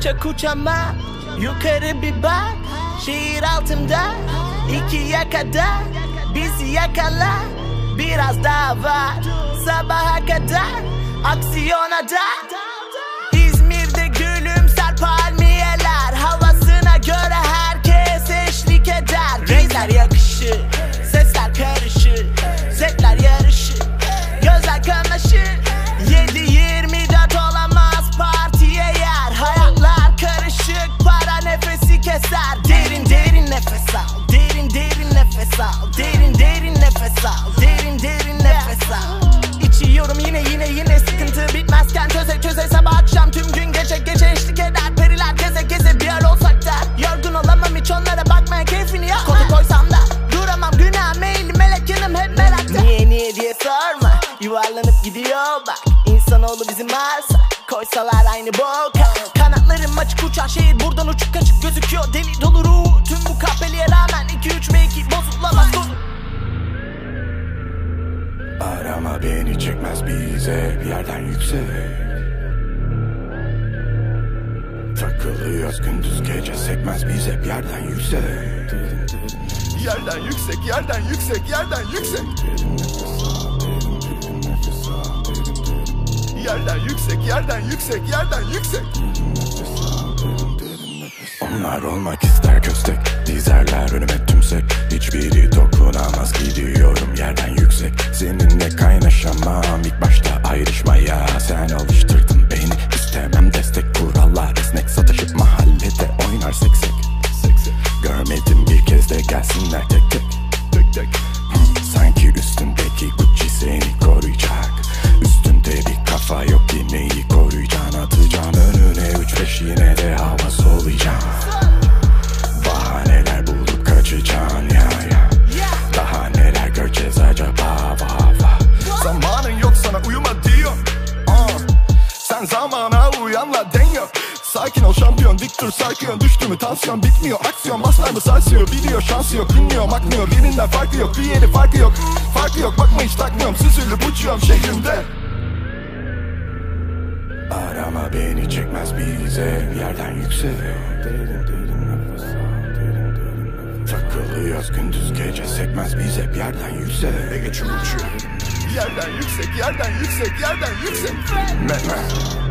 çok uçama Yukarı bir bak. Şehir altımda ikiye kadar Bizi yakala Biraz daha var. Sabaha kadar Aksiyona da yuvarlanıp gidiyor. Bak İnsanoğlu bizim arsa koysalar aynı boka. Kanatlarım açık uçan şehir buradan uçuk kaçık gözüküyor. Deli dolu ruhu tüm bu kahpeliğe rağmen 2-3 ve 2 bozulamaz Arama beni çekmez bize. Bir yerden yüksek. Takılıyoruz gündüz gece sekmez bize. Bir yerden yüksek. Yerden yüksek, yerden yüksek, yerden yüksek. Yerden yüksek, yerden yüksek, yerden yüksek. Onlar olmak ister köstek Dizerler önüme tümsek. Hiçbiri dokunamaz gidiyorum yerden yüksek. Seninle kaynaşamam ilk başta ayrışmaya Sen alıştırdın beni. İstemem destek kurallar esnek Sataşıp mahallede oynar seksek. Görmedim bir kez de gelsinler tek tek. Tek tek. Zamana uyanla den yok. Sakin ol şampiyon dur sarkıyor. Düştü mü tansiyon bitmiyor. Aksiyon Baslar mı sarsıyor? Biliyor şansı yok Dinliyorum akmıyor birinden farkı yok Bir yeri farkı yok. Farkı yok bakma hiç takmıyorum. Süzülüp uçuyorum şehrimde. Arama beni çekmez bize. Bir yerden yüksek Derin derin nefes al derin derin nefes al. Takılıyoruz gündüz gece sekmez bize. Bir yerden yüksek Ege uçuyor Yerden yüksek yerden yüksek yerden yüksek. Me-